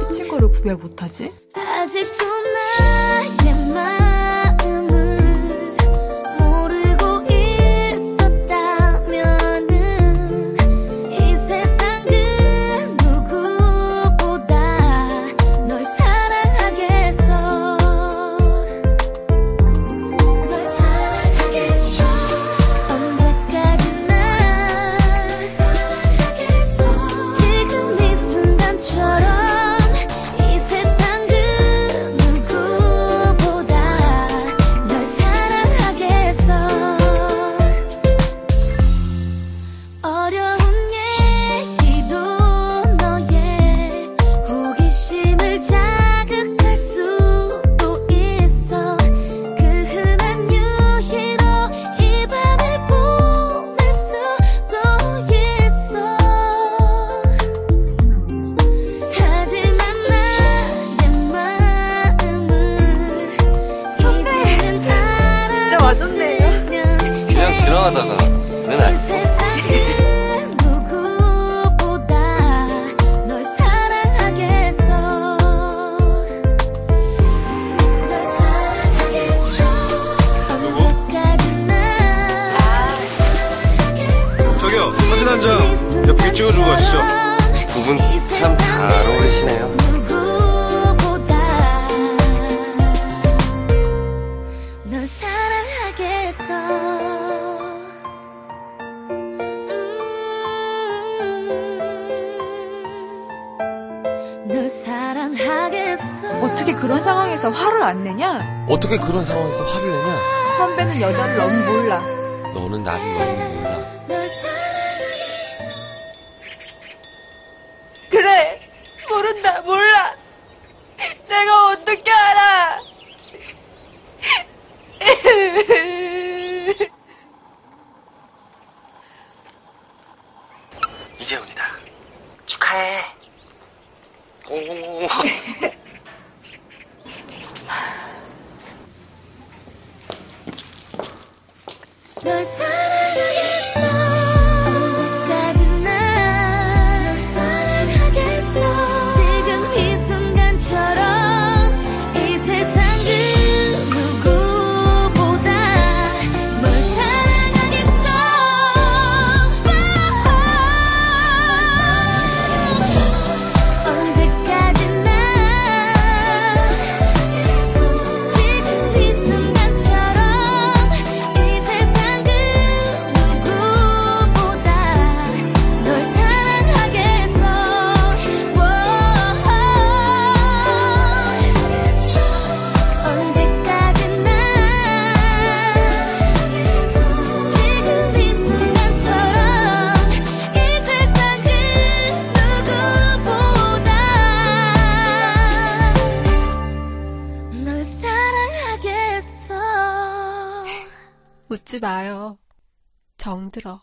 삐친 거를 구별 못하지? 아직도 나의 하겠어 언제까지나 저기요, 사진 한 장 예쁘게 찍어주고 가시죠. 두 분 참 잘 어울리시네요. 어 어떻게 그런 상황에서 화를 안 내냐? 어떻게 그런 상황에서 화를 내냐? 선배는 여자를 너무 몰라. 너는 나를 너무 몰라. 그래, 모른다, 몰라. 내가 어떻게 알아? 이재훈이다. 축하해. 嗡嗡嗡嗡 묻지 마요. 정들어.